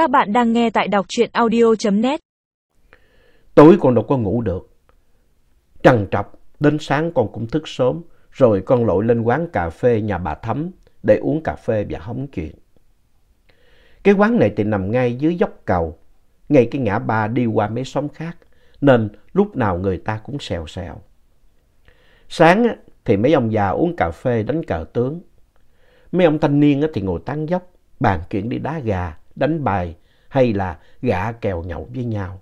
Các bạn đang nghe tại đọc truyện audio.net. Tối con đâu có ngủ được. Trằn trọc, đến sáng con cũng thức sớm, rồi con lội lên quán cà phê nhà bà Thắm để uống cà phê và hóng chuyện. Cái quán này thì nằm ngay dưới dốc cầu, ngay cái ngã ba đi qua mấy xóm khác, nên lúc nào người ta cũng xèo xèo. Sáng thì mấy ông già uống cà phê đánh cờ tướng. Mấy ông thanh niên thì ngồi tán dốc, bàn chuyện đi đá gà, đánh bài hay là gạ kèo nhậu với nhau.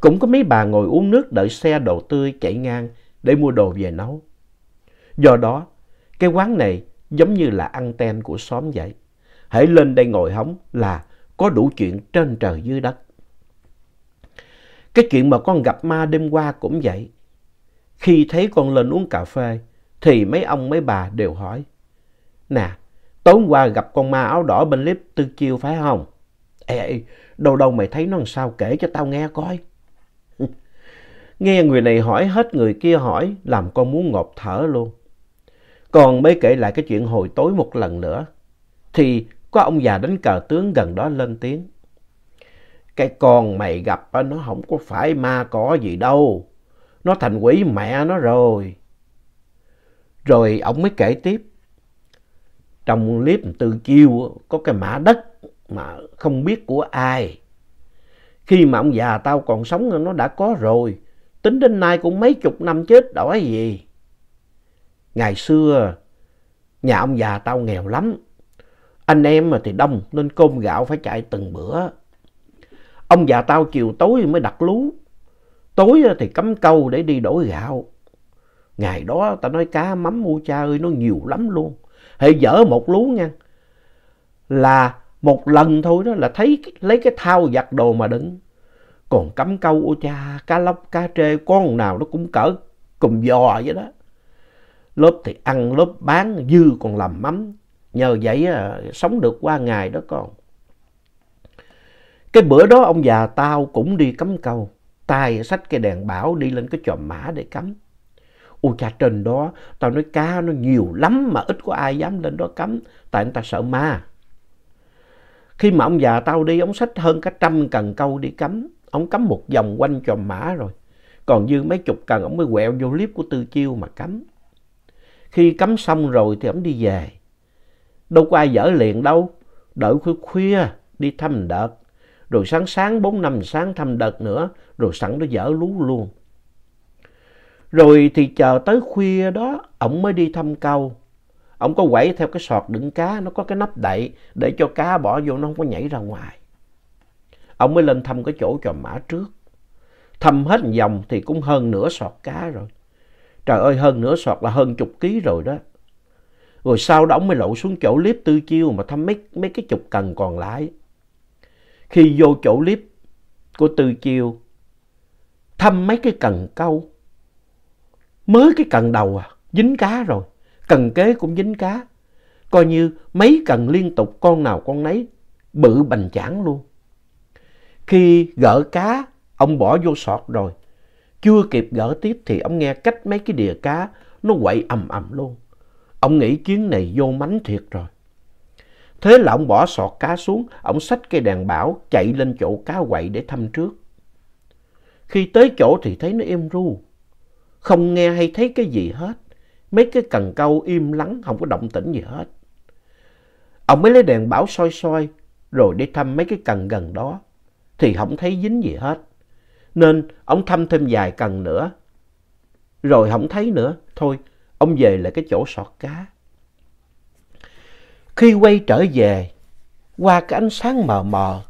Cũng có mấy bà ngồi uống nước đợi xe đồ tươi chạy ngang để mua đồ về nấu. Do đó, cái quán này giống như là anten của xóm vậy. Hãy lên đây ngồi hóng là có đủ chuyện trên trời dưới đất. Cái chuyện mà con gặp ma đêm qua cũng vậy. Khi thấy con lên uống cà phê thì mấy ông mấy bà đều hỏi. Nè, tối qua gặp con ma áo đỏ bên clip Tư Chiêu phải không? Ê, ê, đâu đâu mày thấy nó làm sao kể cho tao nghe coi. nghe người này hỏi hết người kia hỏi làm con muốn ngộp thở luôn. Còn mới kể lại cái chuyện hồi tối một lần nữa thì có ông già đánh cờ tướng gần đó lên tiếng. Cái con mày gặp nó không có phải ma có gì đâu. Nó thành quỷ mẹ nó rồi. Rồi ông mới kể tiếp. Trong clip từ chiêu có cái mã đất mà không biết của ai. Khi mà ông già tao còn sống nó đã có rồi. Tính đến nay cũng mấy chục năm chết đổi gì. Ngày xưa, nhà ông già tao nghèo lắm. Anh em mà thì đông, nên cơm gạo phải chạy từng bữa. Ông già tao chiều tối mới đặt lú. Tối thì cắm câu để đi đổi gạo. Ngày đó tao nói, cá mắm u cha ơi, nó nhiều lắm luôn. Hệ dở một lú nha. Là một lần thôi đó là thấy lấy cái thao giặt đồ mà đứng Còn cắm câu ô cha, cá lóc, cá trê, con nào nó cũng cỡ cùng giò vậy đó. Lớp thì ăn, lớp bán, dư còn làm mắm. Nhờ vậy à, sống được qua ngày đó con. Cái bữa đó ông già tao cũng đi cắm câu. tay xách cái đèn bảo đi lên cái chòm mã để cắm. Ôi cha trên đó, tao nói cá nó nhiều lắm mà ít có ai dám lên đó cắm. Tại người ta sợ ma. Khi mà ông già tao đi, ông xách hơn cả trăm cần câu đi cắm. Ông cắm một vòng quanh tròm mã rồi. Còn dư mấy chục cần, ông mới quẹo vô clip của Tư Chiêu mà cắm. Khi cắm xong rồi thì ông đi về. Đâu có ai dở liền đâu. Đợi khuya khuya đi thăm đợt. Rồi sáng sáng 4 năm sáng thăm đợt nữa. Rồi sẵn nó dở lú luôn. Rồi thì chờ tới khuya đó, ông mới đi thăm câu. Ông có quẩy theo cái sọt đựng cá, nó có cái nắp đậy để cho cá bỏ vô nó không có nhảy ra ngoài. Ông mới lên thăm cái chỗ trò mã trước. Thăm hết vòng thì cũng hơn nửa sọt cá rồi. Trời ơi, hơn nửa sọt là hơn chục ký rồi đó. Rồi sau đó ông mới lộ xuống chỗ clip tư chiêu mà thăm mấy, mấy cái chục cần còn lại. Khi vô chỗ clip của tư chiêu, thăm mấy cái cần câu. Mới cái cần đầu à, dính cá rồi. Cần kế cũng dính cá. Coi như mấy cần liên tục con nào con nấy bự bành chảng luôn. Khi gỡ cá, ông bỏ vô sọt rồi. Chưa kịp gỡ tiếp thì ông nghe cách mấy cái đìa cá nó quậy ầm ầm luôn. Ông nghĩ chuyến này vô mánh thiệt rồi. Thế là ông bỏ sọt cá xuống, ông xách cây đèn bảo chạy lên chỗ cá quậy để thăm trước. Khi tới chỗ thì thấy nó êm ru, không nghe hay thấy cái gì hết. Mấy cái cần câu im lắng, không có động tĩnh gì hết. Ông mới lấy đèn bảo soi soi, rồi đi thăm mấy cái cần gần đó, thì không thấy dính gì hết. Nên ông thăm thêm vài cần nữa, rồi không thấy nữa. Thôi, ông về lại cái chỗ sọt cá. Khi quay trở về, qua cái ánh sáng mờ mờ,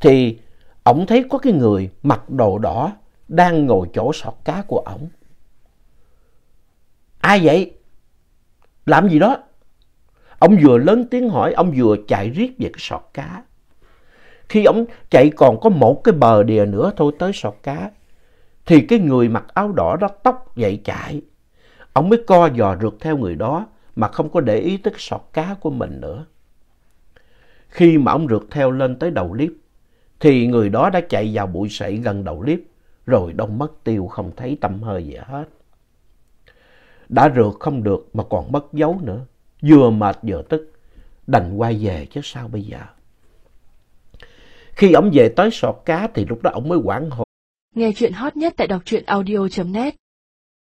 thì ông thấy có cái người mặc đồ đỏ đang ngồi chỗ sọt cá của ổng. Ai vậy? Làm gì đó? Ông vừa lớn tiếng hỏi, ông vừa chạy riết về cái sọt cá. Khi ông chạy còn có một cái bờ đìa nữa thôi tới sọt cá, thì cái người mặc áo đỏ đó tóc dậy chạy. Ông mới co giò rượt theo người đó mà không có để ý tới cái sọt cá của mình nữa. Khi mà ông rượt theo lên tới đầu liếp, thì người đó đã chạy vào bụi sậy gần đầu liếp, rồi đông mất tiêu không thấy tâm hơi gì hết. Đã rượt không được mà còn mất dấu nữa, vừa mệt vừa tức, đành quay về chứ sao bây giờ. Khi ổng về tới sọt cá thì lúc đó ổng mới quảng hồn. Nghe chuyện hot nhất tại đọc truyện audio.net